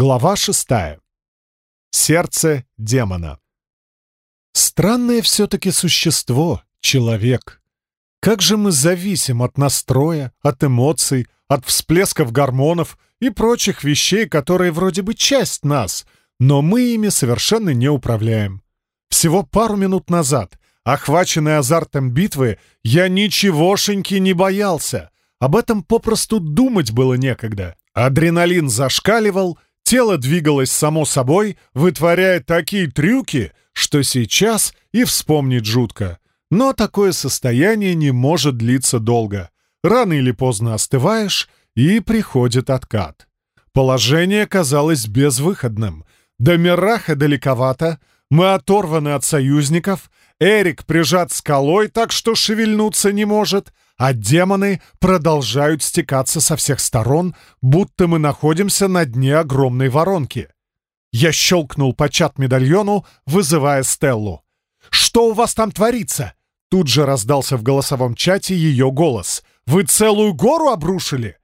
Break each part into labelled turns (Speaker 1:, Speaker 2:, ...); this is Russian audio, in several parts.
Speaker 1: Глава шестая. Сердце демона. Странное все-таки существо, человек. Как же мы зависим от настроя, от эмоций, от всплесков гормонов и прочих вещей, которые вроде бы часть нас, но мы ими совершенно не управляем. Всего пару минут назад, охваченный азартом битвы, я ничегошеньки не боялся. Об этом попросту думать было некогда. Адреналин зашкаливал, тело двигалось само собой, вытворяя такие трюки, что сейчас и вспомнить жутко. Но такое состояние не может длиться долго. Рано или поздно остываешь, и приходит откат. Положение казалось безвыходным. До Мираха далековато, мы оторваны от союзников, Эрик прижат скалой так, что шевельнуться не может, а демоны продолжают стекаться со всех сторон, будто мы находимся на дне огромной воронки. Я щелкнул по чат-медальону, вызывая Стеллу. «Что у вас там творится?» Тут же раздался в голосовом чате ее голос. «Вы целую гору обрушили?»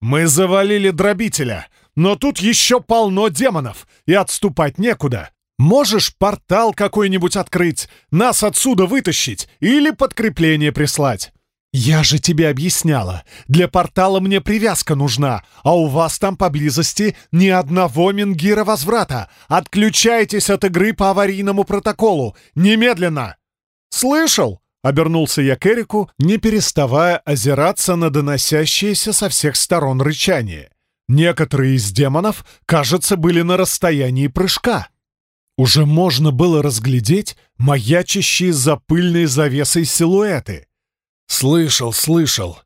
Speaker 1: «Мы завалили дробителя, но тут еще полно демонов, и отступать некуда. Можешь портал какой-нибудь открыть, нас отсюда вытащить или подкрепление прислать?» «Я же тебе объясняла, для портала мне привязка нужна, а у вас там поблизости ни одного мингира возврата. Отключайтесь от игры по аварийному протоколу! Немедленно!» «Слышал?» — обернулся я к Эрику, не переставая озираться на доносящееся со всех сторон рычание. Некоторые из демонов, кажется, были на расстоянии прыжка. Уже можно было разглядеть маячащие за пыльной завесой силуэты — «Слышал, слышал.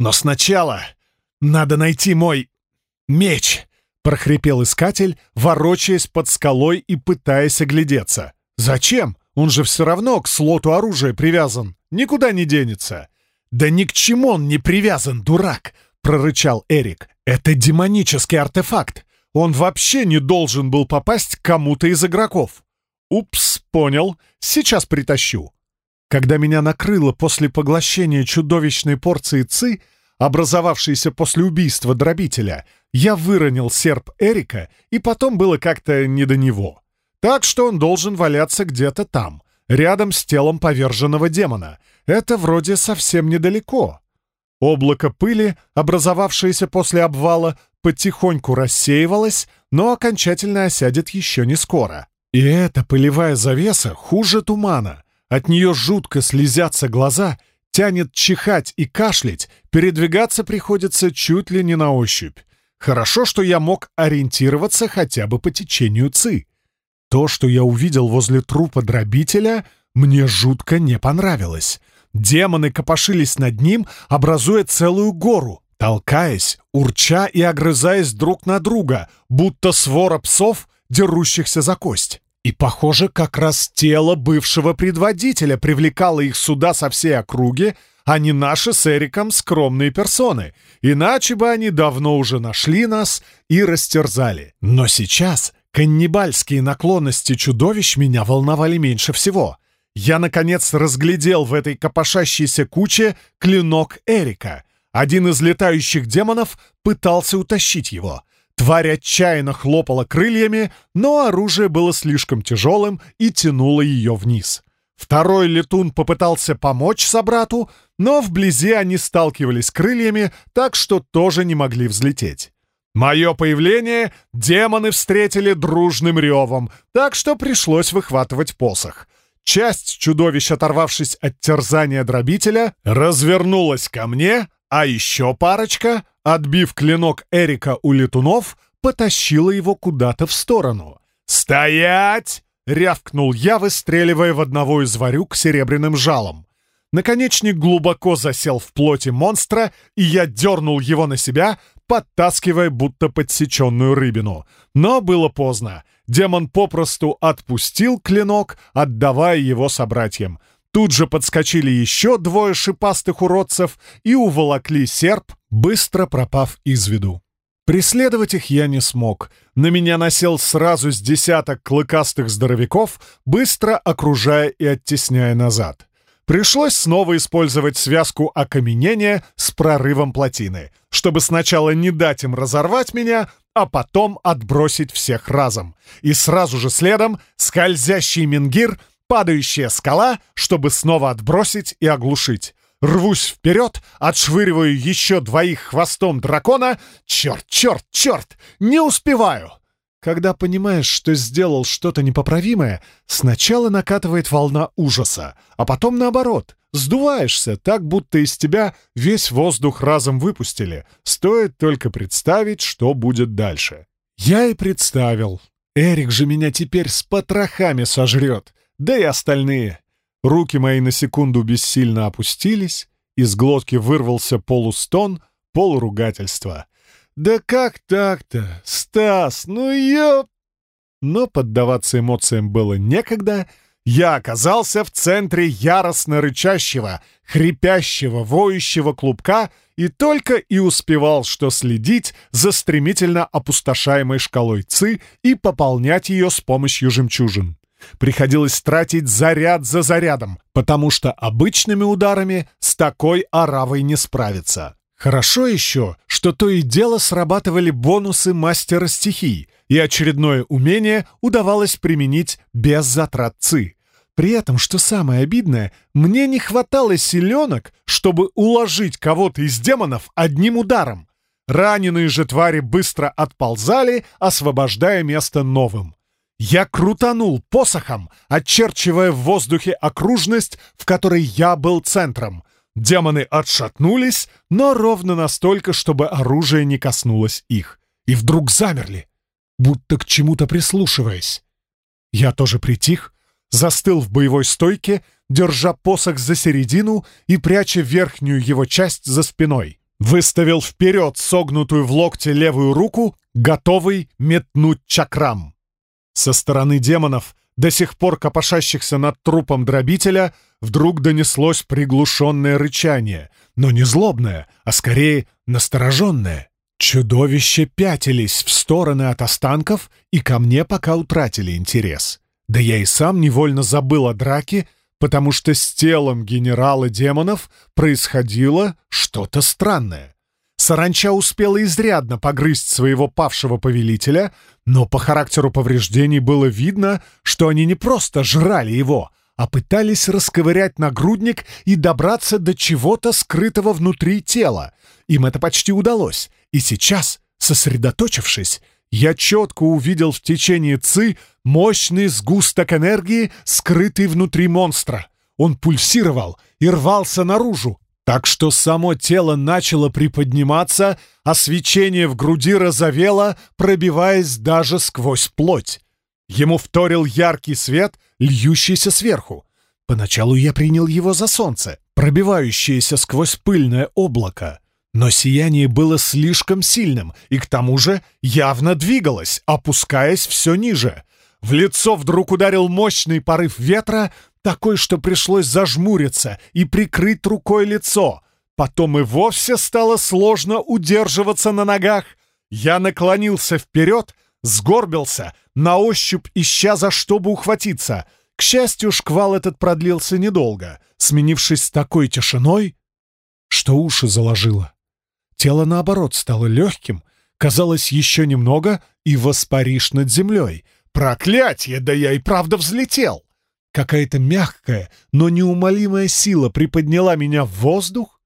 Speaker 1: Но сначала надо найти мой меч!» — прохрипел искатель, ворочаясь под скалой и пытаясь оглядеться. «Зачем? Он же все равно к слоту оружия привязан. Никуда не денется». «Да ни к чему он не привязан, дурак!» — прорычал Эрик. «Это демонический артефакт. Он вообще не должен был попасть кому-то из игроков». «Упс, понял. Сейчас притащу». Когда меня накрыло после поглощения чудовищной порции ци, образовавшейся после убийства дробителя, я выронил серп Эрика, и потом было как-то не до него. Так что он должен валяться где-то там, рядом с телом поверженного демона. Это вроде совсем недалеко. Облако пыли, образовавшееся после обвала, потихоньку рассеивалось, но окончательно осядет еще не скоро. И эта пылевая завеса хуже тумана — от нее жутко слезятся глаза, тянет чихать и кашлять, передвигаться приходится чуть ли не на ощупь. Хорошо, что я мог ориентироваться хотя бы по течению ЦИ. То, что я увидел возле трупа дробителя, мне жутко не понравилось. Демоны копошились над ним, образуя целую гору, толкаясь, урча и огрызаясь друг на друга, будто свора псов, дерущихся за кость. И, похоже, как раз тело бывшего предводителя привлекало их сюда со всей округи, а не наши с Эриком скромные персоны. Иначе бы они давно уже нашли нас и растерзали. Но сейчас каннибальские наклонности чудовищ меня волновали меньше всего. Я, наконец, разглядел в этой копошащейся куче клинок Эрика. Один из летающих демонов пытался утащить его — Тварь отчаянно хлопала крыльями, но оружие было слишком тяжелым и тянуло ее вниз. Второй летун попытался помочь собрату, но вблизи они сталкивались крыльями, так что тоже не могли взлететь. Мое появление демоны встретили дружным ревом, так что пришлось выхватывать посох. Часть чудовищ, оторвавшись от терзания дробителя, развернулась ко мне, а еще парочка отбив клинок Эрика у летунов, потащила его куда-то в сторону. «Стоять!» — рявкнул я, выстреливая в одного из варюк серебряным жалом. Наконечник глубоко засел в плоти монстра, и я дернул его на себя, подтаскивая будто подсеченную рыбину. Но было поздно. Демон попросту отпустил клинок, отдавая его собратьям. Тут же подскочили еще двое шипастых уродцев и уволокли серп, быстро пропав из виду. Преследовать их я не смог. На меня насел сразу с десяток клыкастых здоровяков, быстро окружая и оттесняя назад. Пришлось снова использовать связку окаменения с прорывом плотины, чтобы сначала не дать им разорвать меня, а потом отбросить всех разом. И сразу же следом скользящий менгир, падающая скала, чтобы снова отбросить и оглушить. Рвусь вперед, отшвыриваю еще двоих хвостом дракона. Черт, черт, черт! Не успеваю! Когда понимаешь, что сделал что-то непоправимое, сначала накатывает волна ужаса, а потом наоборот. Сдуваешься, так будто из тебя весь воздух разом выпустили. Стоит только представить, что будет дальше. Я и представил. Эрик же меня теперь с потрохами сожрет. Да и остальные. Руки мои на секунду бессильно опустились, из глотки вырвался полустон, полуругательство. «Да как так-то? Стас, ну я...» Но поддаваться эмоциям было некогда. Я оказался в центре яростно рычащего, хрипящего, воющего клубка и только и успевал что следить за стремительно опустошаемой шкалой ЦИ и пополнять ее с помощью жемчужин. Приходилось тратить заряд за зарядом, потому что обычными ударами с такой оравой не справиться. Хорошо еще, что то и дело срабатывали бонусы мастера стихий, и очередное умение удавалось применить без затрат ЦИ. При этом, что самое обидное, мне не хватало силенок, чтобы уложить кого-то из демонов одним ударом. Раненые же твари быстро отползали, освобождая место новым. Я крутанул посохом, очерчивая в воздухе окружность, в которой я был центром. Демоны отшатнулись, но ровно настолько, чтобы оружие не коснулось их. И вдруг замерли, будто к чему-то прислушиваясь. Я тоже притих, застыл в боевой стойке, держа посох за середину и пряча верхнюю его часть за спиной. Выставил вперед согнутую в локте левую руку, готовый метнуть чакрам. Со стороны демонов до сих пор копошащихся над трупом дробителя, вдруг донеслось приглушенное рычание, но не злобное, а скорее настороженное. Чудовища пятились в стороны от останков и ко мне пока утратили интерес. Да я и сам невольно забыл о драке, потому что с телом генерала демонов происходило что-то странное. Саранча успела изрядно погрызть своего павшего повелителя, но по характеру повреждений было видно, что они не просто жрали его, а пытались расковырять нагрудник и добраться до чего-то скрытого внутри тела. Им это почти удалось, и сейчас, сосредоточившись, я четко увидел в течение ЦИ мощный сгусток энергии, скрытый внутри монстра. Он пульсировал и рвался наружу, так что само тело начало приподниматься, а свечение в груди разовело, пробиваясь даже сквозь плоть. Ему вторил яркий свет, льющийся сверху. Поначалу я принял его за солнце, пробивающееся сквозь пыльное облако. Но сияние было слишком сильным и к тому же явно двигалось, опускаясь все ниже. В лицо вдруг ударил мощный порыв ветра, такой, что пришлось зажмуриться и прикрыть рукой лицо. Потом и вовсе стало сложно удерживаться на ногах. Я наклонился вперед, сгорбился, на ощупь ища за что бы ухватиться. К счастью, шквал этот продлился недолго, сменившись такой тишиной, что уши заложило. Тело, наоборот, стало легким, казалось, еще немного, и воспаришь над землей. Проклятье, да я и правда взлетел! Какая-то мягкая, но неумолимая сила приподняла меня в воздух.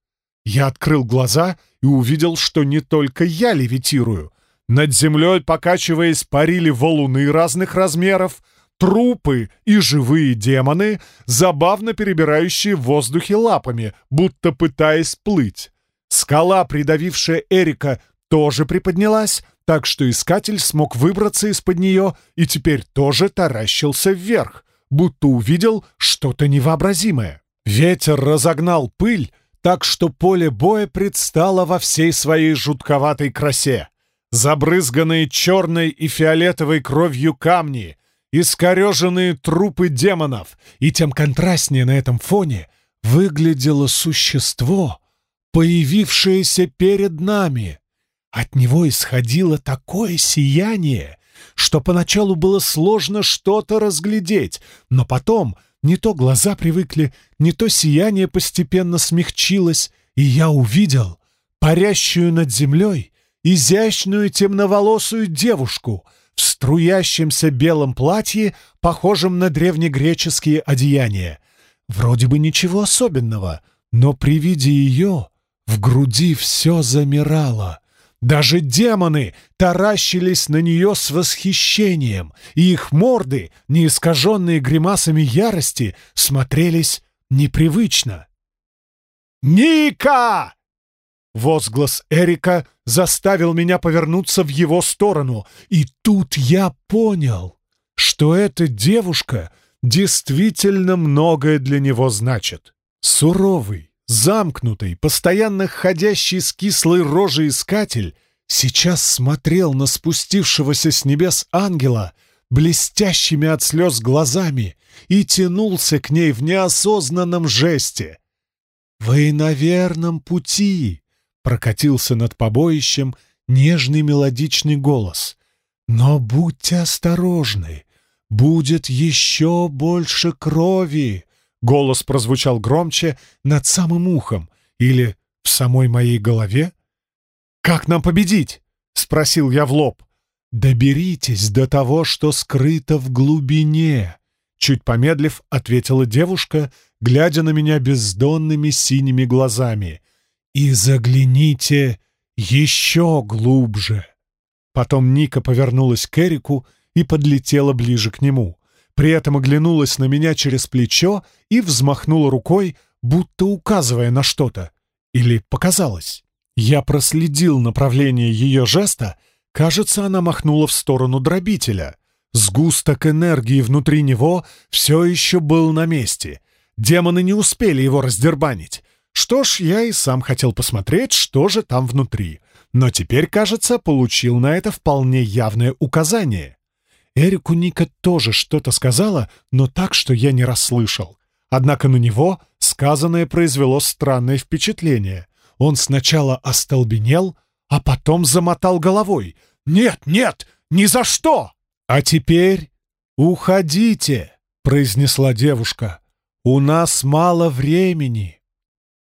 Speaker 1: Я открыл глаза и увидел, что не только я левитирую. Над землей, покачиваясь, парили валуны разных размеров, трупы и живые демоны, забавно перебирающие в воздухе лапами, будто пытаясь плыть. Скала, придавившая Эрика, тоже приподнялась, так что искатель смог выбраться из-под нее и теперь тоже таращился вверх будто увидел что-то невообразимое. Ветер разогнал пыль, так что поле боя предстало во всей своей жутковатой красе. Забрызганные черной и фиолетовой кровью камни, искореженные трупы демонов, и тем контрастнее на этом фоне выглядело существо, появившееся перед нами. От него исходило такое сияние, что поначалу было сложно что-то разглядеть, но потом не то глаза привыкли, не то сияние постепенно смягчилось, и я увидел парящую над землей изящную темноволосую девушку в струящемся белом платье, похожем на древнегреческие одеяния. Вроде бы ничего особенного, но при виде ее в груди все замирало. Даже демоны таращились на нее с восхищением, и их морды, не искаженные гримасами ярости, смотрелись непривычно. «Ника!» Возглас Эрика заставил меня повернуться в его сторону, и тут я понял, что эта девушка действительно многое для него значит. Суровый, замкнутый, постоянно ходящий с кислой рожей искатель сейчас смотрел на спустившегося с небес ангела блестящими от слез глазами и тянулся к ней в неосознанном жесте — «Вы на верном пути!» — прокатился над побоищем нежный мелодичный голос. «Но будьте осторожны! Будет еще больше крови!» Голос прозвучал громче над самым ухом или в самой моей голове. «Как нам победить?» — спросил я в лоб. «Доберитесь до того, что скрыто в глубине», — чуть помедлив, ответила девушка, глядя на меня бездонными синими глазами. «И загляните еще глубже!» Потом Ника повернулась к Эрику и подлетела ближе к нему. При этом оглянулась на меня через плечо и взмахнула рукой, будто указывая на что-то. Или показалось. Я проследил направление ее жеста. Кажется, она махнула в сторону дробителя. Сгусток энергии внутри него все еще был на месте, Демоны не успели его раздербанить. Что ж, я и сам хотел посмотреть, что же там внутри. Но теперь, кажется, получил на это вполне явное указание. Эрику Ника тоже что-то сказала, но так, что я не расслышал. Однако на него сказанное произвело странное впечатление. Он сначала остолбенел, а потом замотал головой. «Нет, нет, ни за что!» «А теперь уходите!» — произнесла девушка. «У нас мало времени!»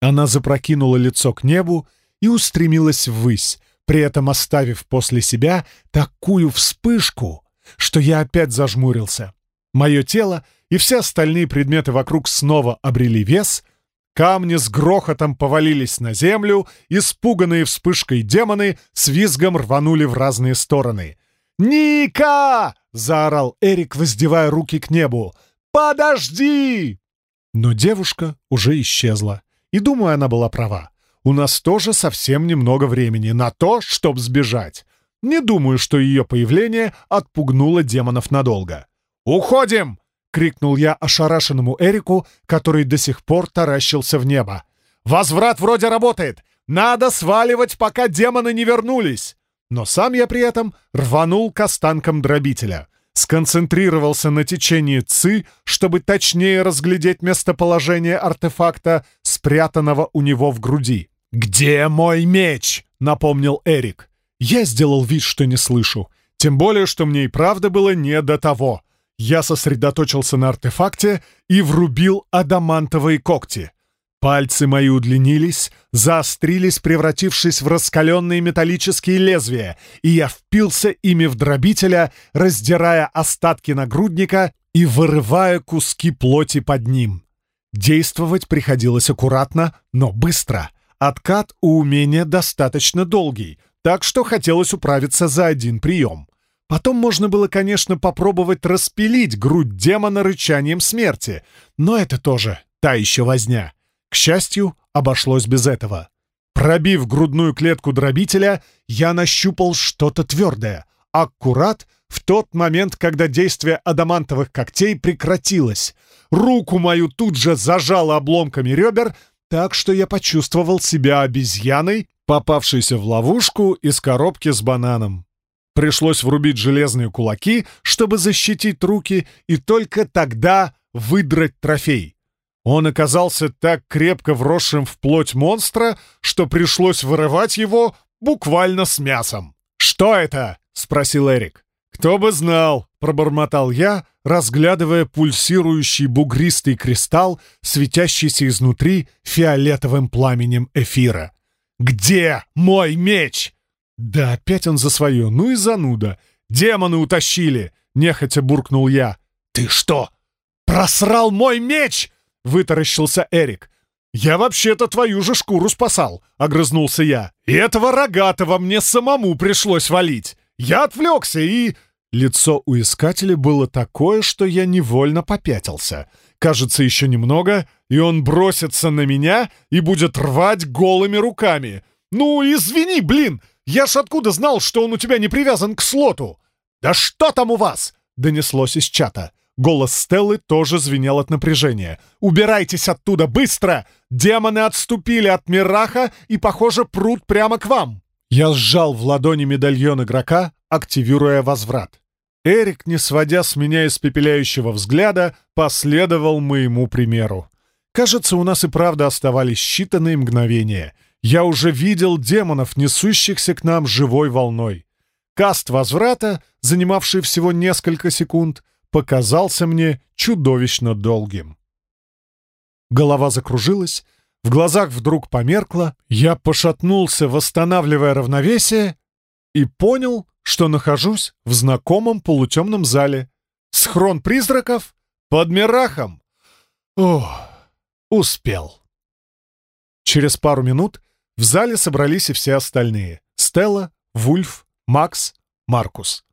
Speaker 1: Она запрокинула лицо к небу и устремилась ввысь, при этом оставив после себя такую вспышку, что я опять зажмурился. Мое тело и все остальные предметы вокруг снова обрели вес, камни с грохотом повалились на землю, испуганные вспышкой демоны с визгом рванули в разные стороны. «Ника!» — заорал Эрик, воздевая руки к небу. «Подожди!» Но девушка уже исчезла. И думаю, она была права. У нас тоже совсем немного времени на то, чтобы сбежать. Не думаю, что ее появление отпугнуло демонов надолго. «Уходим!» — крикнул я ошарашенному Эрику, который до сих пор таращился в небо. «Возврат вроде работает! Надо сваливать, пока демоны не вернулись!» Но сам я при этом рванул к останкам дробителя сконцентрировался на течении ЦИ, чтобы точнее разглядеть местоположение артефакта, спрятанного у него в груди. «Где мой меч?» — напомнил Эрик. Я сделал вид, что не слышу. Тем более, что мне и правда было не до того. Я сосредоточился на артефакте и врубил адамантовые когти. Пальцы мои удлинились, заострились, превратившись в раскаленные металлические лезвия, и я впился ими в дробителя, раздирая остатки нагрудника и вырывая куски плоти под ним. Действовать приходилось аккуратно, но быстро. Откат у умения достаточно долгий, так что хотелось управиться за один прием. Потом можно было, конечно, попробовать распилить грудь демона рычанием смерти, но это тоже та еще возня. К счастью, обошлось без этого. Пробив грудную клетку дробителя, я нащупал что-то твердое, аккурат в тот момент, когда действие адамантовых когтей прекратилось. Руку мою тут же зажало обломками ребер, так что я почувствовал себя обезьяной, попавшейся в ловушку из коробки с бананом. Пришлось врубить железные кулаки, чтобы защитить руки, и только тогда выдрать трофей. Он оказался так крепко вросшим в плоть монстра, что пришлось вырывать его буквально с мясом. «Что это?» — спросил Эрик. «Кто бы знал!» — пробормотал я, разглядывая пульсирующий бугристый кристалл, светящийся изнутри фиолетовым пламенем эфира. «Где мой меч?» Да опять он за свое, ну и зануда. Демоны утащили, нехотя буркнул я. Ты что, просрал мой меч? Вытаращился Эрик. «Я вообще-то твою же шкуру спасал!» — огрызнулся я. «И этого рогатого мне самому пришлось валить! Я отвлекся и...» Лицо у искателя было такое, что я невольно попятился. Кажется, еще немного, и он бросится на меня и будет рвать голыми руками. «Ну, извини, блин! Я ж откуда знал, что он у тебя не привязан к слоту?» «Да что там у вас?» — донеслось из чата. Голос Стеллы тоже звенел от напряжения. «Убирайтесь оттуда, быстро! Демоны отступили от Мираха и, похоже, прут прямо к вам!» Я сжал в ладони медальон игрока, активируя возврат. Эрик, не сводя с меня испепеляющего взгляда, последовал моему примеру. Кажется, у нас и правда оставались считанные мгновения. Я уже видел демонов, несущихся к нам живой волной. Каст возврата, занимавший всего несколько секунд, показался мне чудовищно долгим. Голова закружилась, в глазах вдруг померкло, я пошатнулся, восстанавливая равновесие, и понял, что нахожусь в знакомом полутемном зале. Схрон призраков под Мирахом. Ох, успел. Через пару минут в зале собрались и все остальные. Стелла, Вульф, Макс, Маркус.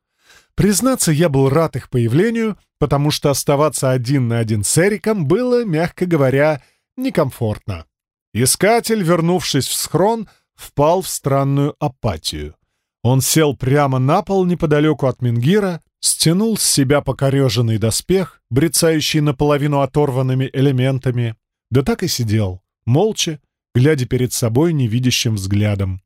Speaker 1: Признаться, я был рад их появлению, потому что оставаться один на один с Эриком было, мягко говоря, некомфортно. Искатель, вернувшись в схрон, впал в странную апатию. Он сел прямо на пол неподалеку от Мингира, стянул с себя покореженный доспех, брецающий наполовину оторванными элементами, да так и сидел, молча, глядя перед собой невидящим взглядом.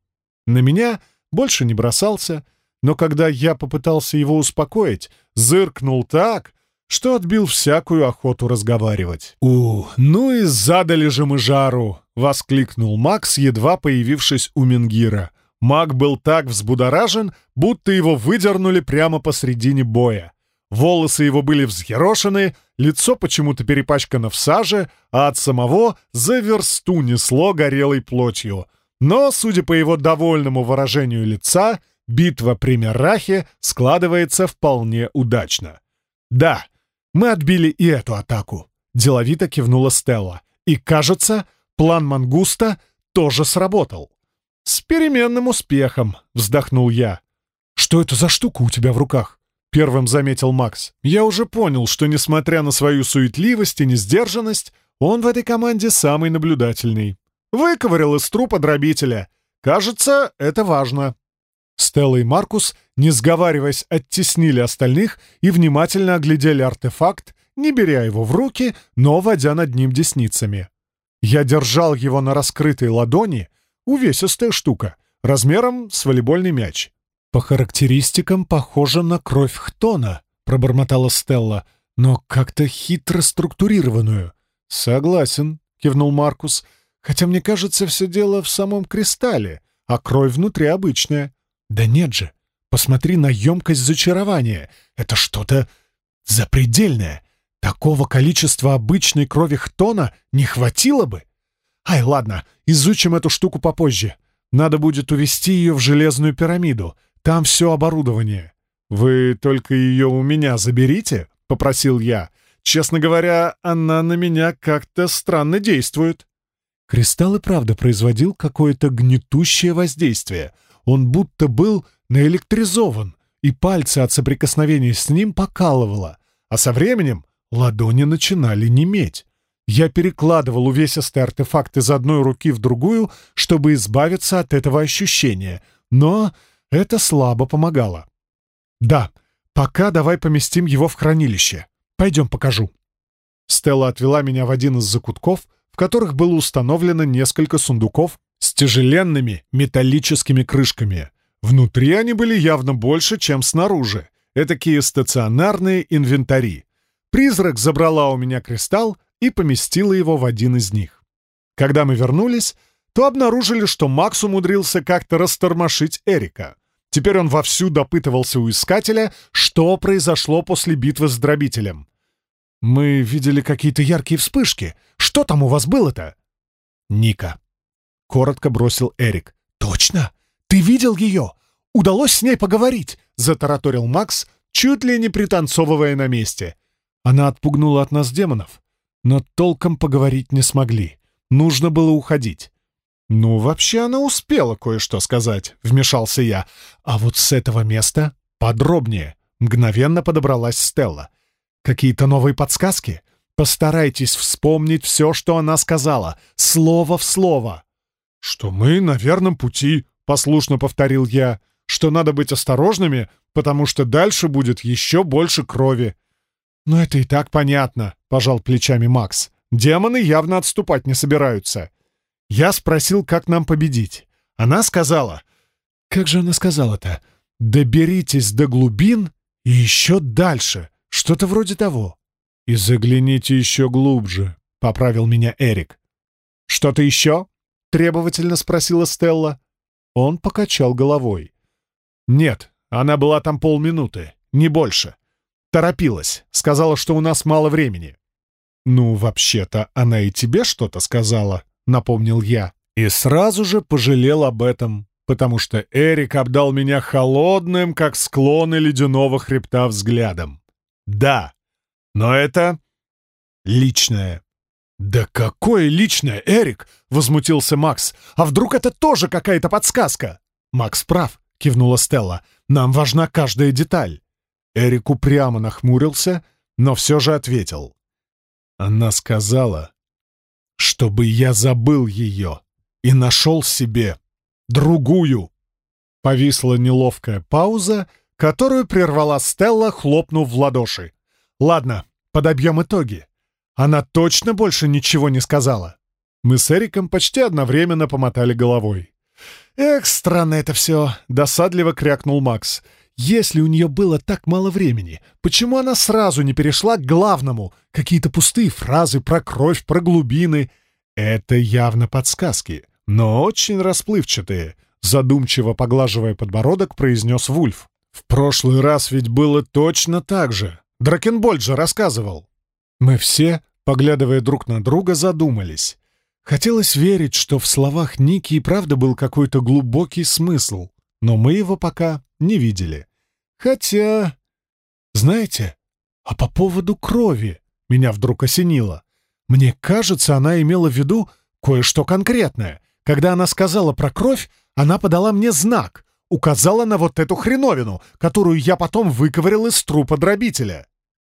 Speaker 1: На меня больше не бросался, но когда я попытался его успокоить, зыркнул так, что отбил всякую охоту разговаривать. «У, ну и задали же мы жару!» — воскликнул Макс, едва появившись у Менгира. Маг был так взбудоражен, будто его выдернули прямо посредине боя. Волосы его были взъерошены, лицо почему-то перепачкано в саже, а от самого за версту несло горелой плотью. Но, судя по его довольному выражению лица, битва при Мерахе складывается вполне удачно. «Да, мы отбили и эту атаку», — деловито кивнула Стелла. «И, кажется, план Мангуста тоже сработал». «С переменным успехом», — вздохнул я. «Что это за штука у тебя в руках?» — первым заметил Макс. Я уже понял, что, несмотря на свою суетливость и несдержанность, он в этой команде самый наблюдательный. Выковырял из трупа дробителя. Кажется, это важно. Стелла и Маркус, не сговариваясь, оттеснили остальных и внимательно оглядели артефакт, не беря его в руки, но водя над ним десницами. Я держал его на раскрытой ладони, увесистая штука, размером с волейбольный мяч. «По характеристикам похоже на кровь Хтона», — пробормотала Стелла, «но как-то хитро структурированную». «Согласен», — кивнул Маркус, «хотя мне кажется, все дело в самом кристалле, а кровь внутри обычная». Да нет же, посмотри на емкость зачарования. Это что-то запредельное. Такого количества обычной крови Хтона не хватило бы. Ай, ладно, изучим эту штуку попозже. Надо будет увести ее в железную пирамиду. Там все оборудование. «Вы только ее у меня заберите?» — попросил я. «Честно говоря, она на меня как-то странно действует». Кристалл и правда производил какое-то гнетущее воздействие — он будто был наэлектризован, и пальцы от соприкосновения с ним покалывало, а со временем ладони начинали неметь. Я перекладывал увесистый артефакт из одной руки в другую, чтобы избавиться от этого ощущения, но это слабо помогало. «Да, пока давай поместим его в хранилище. Пойдем покажу». Стелла отвела меня в один из закутков, в которых было установлено несколько сундуков с тяжеленными металлическими крышками. Внутри они были явно больше, чем снаружи. Этакие стационарные инвентари. Призрак забрала у меня кристалл и поместила его в один из них. Когда мы вернулись, то обнаружили, что Макс умудрился как-то растормошить Эрика. Теперь он вовсю допытывался у искателя, что произошло после битвы с дробителем. «Мы видели какие-то яркие вспышки. Что там у вас было-то?» «Ника», — коротко бросил Эрик. «Точно? Ты видел ее? удалось с ней поговорить», — затараторил Макс, чуть ли не пританцовывая на месте. Она отпугнула от нас демонов, но толком поговорить не смогли. Нужно было уходить. «Ну, вообще она успела кое-что сказать», — вмешался я. «А вот с этого места подробнее». Мгновенно подобралась Стелла. «Какие-то новые подсказки? Постарайтесь вспомнить все, что она сказала, слово в слово». «Что мы на верном пути», — послушно повторил я. «Что надо быть осторожными, потому что дальше будет еще больше крови». «Ну это и так понятно», — пожал плечами Макс. «Демоны явно отступать не собираются». Я спросил, как нам победить. Она сказала... Как же она сказала-то? «Доберитесь до глубин и еще дальше». Что-то вроде того. «И загляните еще глубже», — поправил меня Эрик. «Что-то еще?» — требовательно спросила Стелла. Он покачал головой. «Нет, она была там полминуты, не больше. Торопилась, сказала, что у нас мало времени». «Ну, вообще-то, она и тебе что-то сказала», — напомнил я. И сразу же пожалел об этом, потому что Эрик обдал меня холодным, как склоны ледяного хребта взглядом. «Да, но это личное». «Да какое личное, Эрик?» — возмутился Макс. «А вдруг это тоже какая-то подсказка?» «Макс прав», — кивнула Стелла. «Нам важна каждая деталь». Эрик упрямо нахмурился, но все же ответил. Она сказала, чтобы я забыл ее и нашел себе другую. Повисла неловкая пауза, которую прервала Стелла, хлопнув в ладоши. «Ладно, подобьем итоги. Она точно больше ничего не сказала». Мы с Эриком почти одновременно помотали головой. «Эх, странно это все!» — досадливо крякнул Макс. Если у нее было так мало времени, почему она сразу не перешла к главному? Какие-то пустые фразы про кровь, про глубины. Это явно подсказки, но очень расплывчатые. Задумчиво поглаживая подбородок, произнес Вульф. В прошлый раз ведь было точно так же. Дракенбольд же рассказывал. Мы все, поглядывая друг на друга, задумались. Хотелось верить, что в словах Ники и правда был какой-то глубокий смысл, но мы его пока не видели. Хотя... Знаете, а по поводу крови меня вдруг осенило. Мне кажется, она имела в виду кое-что конкретное. Когда она сказала про кровь, она подала мне знак, указала на вот эту хреновину, которую я потом выковырял из трупа дробителя.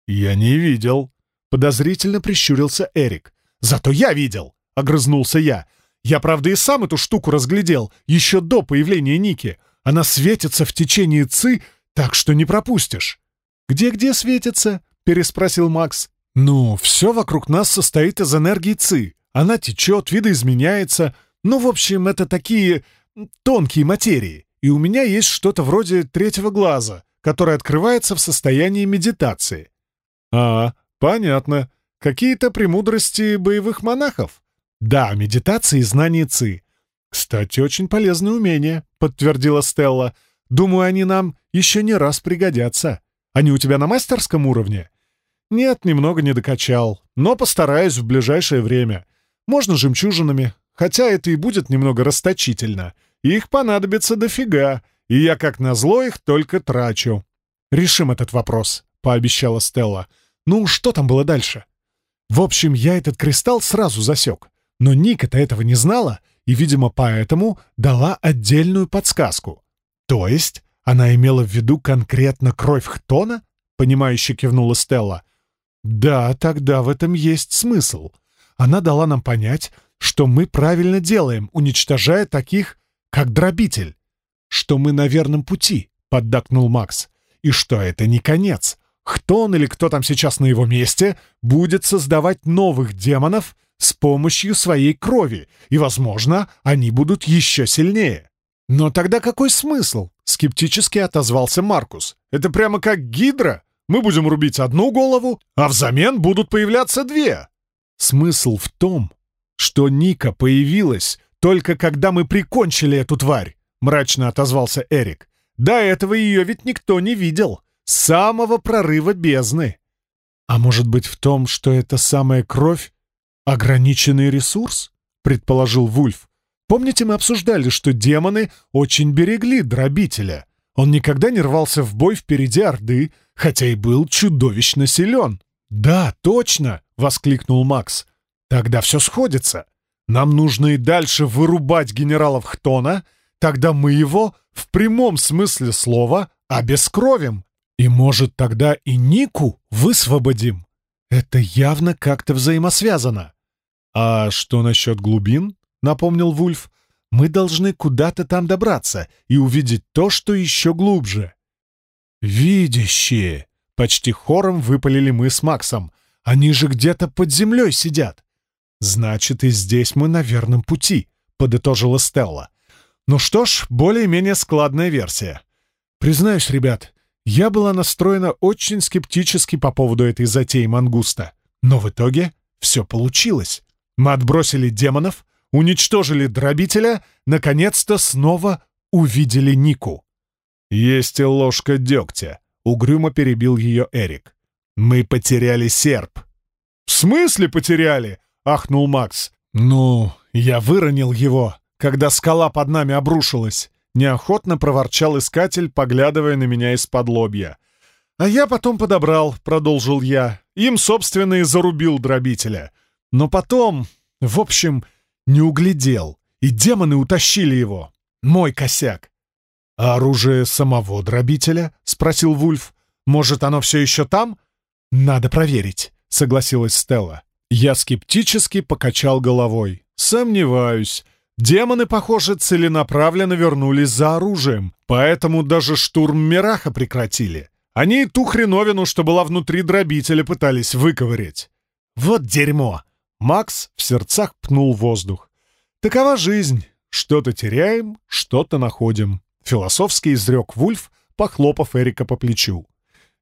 Speaker 1: «Я не видел», — подозрительно прищурился Эрик. «Зато я видел», — огрызнулся я. «Я, правда, и сам эту штуку разглядел, еще до появления Ники. Она светится в течение ЦИ, так что не пропустишь». «Где-где светится?» — переспросил Макс. «Ну, все вокруг нас состоит из энергии ЦИ. Она течет, видоизменяется. Ну, в общем, это такие тонкие материи. И у меня есть что-то вроде третьего глаза, которое открывается в состоянии медитации». «А, понятно. Какие-то премудрости боевых монахов?» «Да, медитация и знание ЦИ. «Кстати, очень полезное умение», — подтвердила Стелла. «Думаю, они нам еще не раз пригодятся. Они у тебя на мастерском уровне?» «Нет, немного не докачал, но постараюсь в ближайшее время. Можно жемчужинами, хотя это и будет немного расточительно. Их понадобится дофига, и я, как назло, их только трачу». «Решим этот вопрос», — пообещала Стелла. «Ну, что там было дальше?» «В общем, я этот кристалл сразу засек, но Ника-то этого не знала, и, видимо, поэтому дала отдельную подсказку. То есть она имела в виду конкретно кровь Хтона? Понимающе кивнула Стелла. Да, тогда в этом есть смысл. Она дала нам понять, что мы правильно делаем, уничтожая таких, как дробитель. Что мы на верном пути, поддакнул Макс. И что это не конец. Хтон или кто там сейчас на его месте будет создавать новых демонов, с помощью своей крови, и, возможно, они будут еще сильнее. Но тогда какой смысл? Скептически отозвался Маркус. Это прямо как гидра. Мы будем рубить одну голову, а взамен будут появляться две. Смысл в том, что Ника появилась только когда мы прикончили эту тварь, мрачно отозвался Эрик. До этого ее ведь никто не видел. С самого прорыва бездны. А может быть в том, что эта самая кровь Ограниченный ресурс, предположил Вульф. Помните, мы обсуждали, что демоны очень берегли дробителя? Он никогда не рвался в бой впереди Орды, хотя и был чудовищно силен. «Да, точно!» — воскликнул Макс. «Тогда все сходится. Нам нужно и дальше вырубать генералов Хтона, тогда мы его в прямом смысле слова обескровим. И, может, тогда и Нику высвободим. Это явно как-то взаимосвязано. А что насчет глубин? Напомнил Вульф. Мы должны куда-то там добраться и увидеть то, что еще глубже. «Видящие!» — почти хором выпалили мы с Максом. «Они же где-то под землей сидят!» «Значит, и здесь мы на верном пути», — подытожила Стелла. «Ну что ж, более-менее складная версия. Признаюсь, ребят, я была настроена очень скептически по поводу этой затеи мангуста. Но в итоге все получилось. Мы отбросили демонов, уничтожили дробителя, наконец-то снова увидели Нику. «Есть и ложка дегтя», — угрюмо перебил ее Эрик. «Мы потеряли серп». «В смысле потеряли?» — ахнул Макс. «Ну, я выронил его, когда скала под нами обрушилась», — неохотно проворчал искатель, поглядывая на меня из-под лобья. «А я потом подобрал», — продолжил я. «Им, собственно, и зарубил дробителя. Но потом, в общем, не углядел, и демоны утащили его. Мой косяк. «А оружие самого дробителя?» — спросил Вульф. «Может, оно все еще там?» «Надо проверить», — согласилась Стелла. Я скептически покачал головой. «Сомневаюсь. Демоны, похоже, целенаправленно вернулись за оружием, поэтому даже штурм Мираха прекратили. Они ту хреновину, что была внутри дробителя, пытались выковырять». «Вот дерьмо!» Макс в сердцах пнул воздух. «Такова жизнь. Что-то теряем, что-то находим», — философски изрек Вульф, похлопав Эрика по плечу.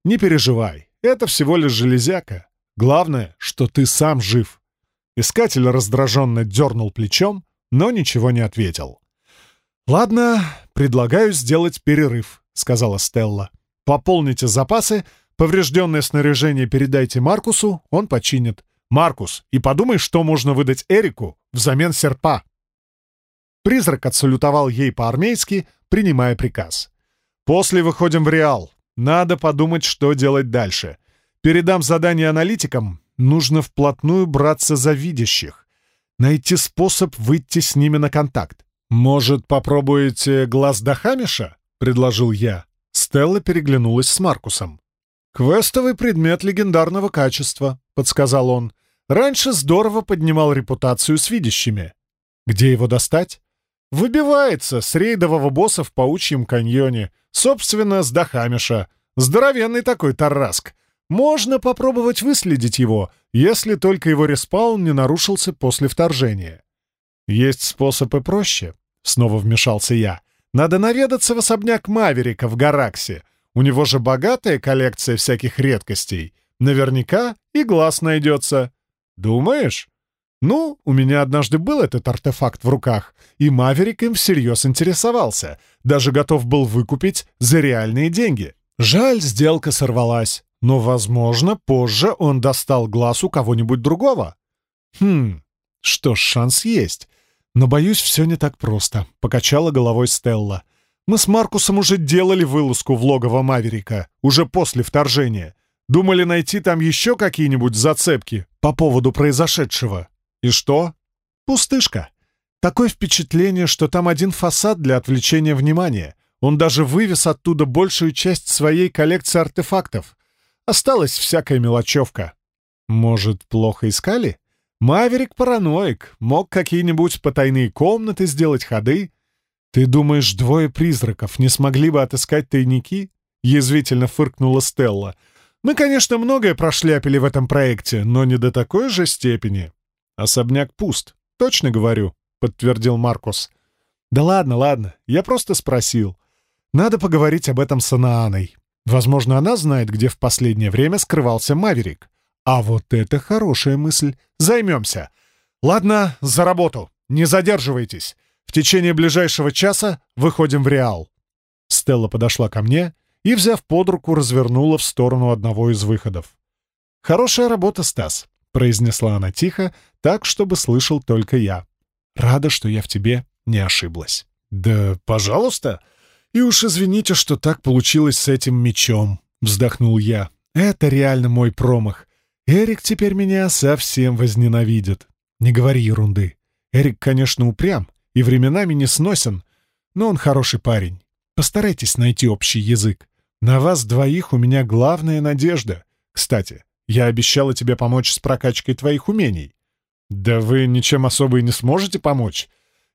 Speaker 1: «Не переживай, это всего лишь железяка. Главное, что ты сам жив». Искатель раздраженно дернул плечом, но ничего не ответил. «Ладно, предлагаю сделать перерыв», — сказала Стелла. «Пополните запасы, поврежденное снаряжение передайте Маркусу, он починит. Маркус, и подумай, что можно выдать Эрику взамен серпа». Призрак отсалютовал ей по-армейски, принимая приказ. «После выходим в Реал. Надо подумать, что делать дальше. Передам задание аналитикам. Нужно вплотную браться за видящих. Найти способ выйти с ними на контакт. Может, попробуете глаз до Хамиша?» — предложил я. Стелла переглянулась с Маркусом. «Квестовый предмет легендарного качества», — подсказал он. «Раньше здорово поднимал репутацию с видящими. Где его достать?» «Выбивается с рейдового босса в Паучьем каньоне. Собственно, с Дахамиша. Здоровенный такой тараск. Можно попробовать выследить его, если только его респаун не нарушился после вторжения». «Есть способ и проще», — снова вмешался я. «Надо наведаться в особняк Маверика в Гараксе. У него же богатая коллекция всяких редкостей. Наверняка и глаз найдется. Думаешь? Ну, у меня однажды был этот артефакт в руках, и Маверик им всерьез интересовался, даже готов был выкупить за реальные деньги. Жаль, сделка сорвалась, но, возможно, позже он достал глаз у кого-нибудь другого. Хм, что ж, шанс есть. Но, боюсь, все не так просто, — покачала головой Стелла. Мы с Маркусом уже делали вылазку в логово Маверика, уже после вторжения. Думали найти там еще какие-нибудь зацепки по поводу произошедшего. И что? Пустышка. Такое впечатление, что там один фасад для отвлечения внимания. Он даже вывез оттуда большую часть своей коллекции артефактов. Осталась всякая мелочевка. Может, плохо искали? Маверик параноик, мог какие-нибудь потайные комнаты сделать ходы. Ты думаешь, двое призраков не смогли бы отыскать тайники? Язвительно фыркнула Стелла — мы, конечно, многое прошляпили в этом проекте, но не до такой же степени. Особняк пуст, точно говорю, подтвердил Маркус. Да ладно, ладно, я просто спросил. Надо поговорить об этом с Анааной. Возможно, она знает, где в последнее время скрывался Маверик. А вот это хорошая мысль. Займемся. Ладно, за работу. Не задерживайтесь. В течение ближайшего часа выходим в Реал. Стелла подошла ко мне и, взяв под руку, развернула в сторону одного из выходов. «Хорошая работа, Стас», — произнесла она тихо, так, чтобы слышал только я. «Рада, что я в тебе не ошиблась. «Да, пожалуйста. И уж извините, что так получилось с этим мечом», — вздохнул я. «Это реально мой промах. Эрик теперь меня совсем возненавидит. Не говори ерунды. Эрик, конечно, упрям и временами не сносен, но он хороший парень. Постарайтесь найти общий язык. На вас двоих у меня главная надежда. Кстати, я обещала тебе помочь с прокачкой твоих умений. Да вы ничем особо и не сможете помочь.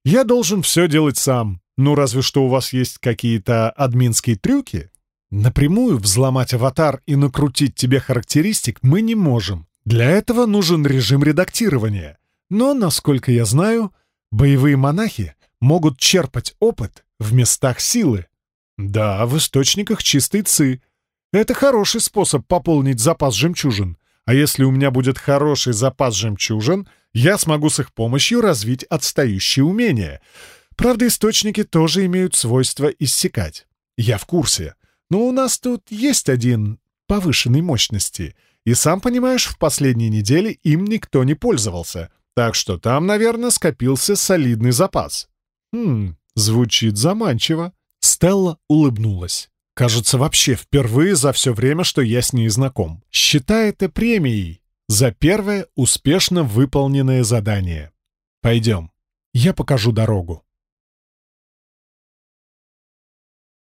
Speaker 1: Я должен все делать сам. Ну, разве что у вас есть какие-то админские трюки. Напрямую взломать аватар и накрутить тебе характеристик мы не можем. Для этого нужен режим редактирования. Но, насколько я знаю, боевые монахи могут черпать опыт в местах силы. Да, в источниках чистой ци. Это хороший способ пополнить запас жемчужин. А если у меня будет хороший запас жемчужин, я смогу с их помощью развить отстающие умения. Правда, источники тоже имеют свойство иссякать. Я в курсе. Но у нас тут есть один повышенной мощности. И сам понимаешь, в последние недели им никто не пользовался. Так что там, наверное, скопился солидный запас. Хм, звучит заманчиво. Стелла улыбнулась. Кажется, вообще впервые за все время, что я с ней знаком. Считай это премией за первое успешно выполненное задание. Пойдем, я покажу дорогу.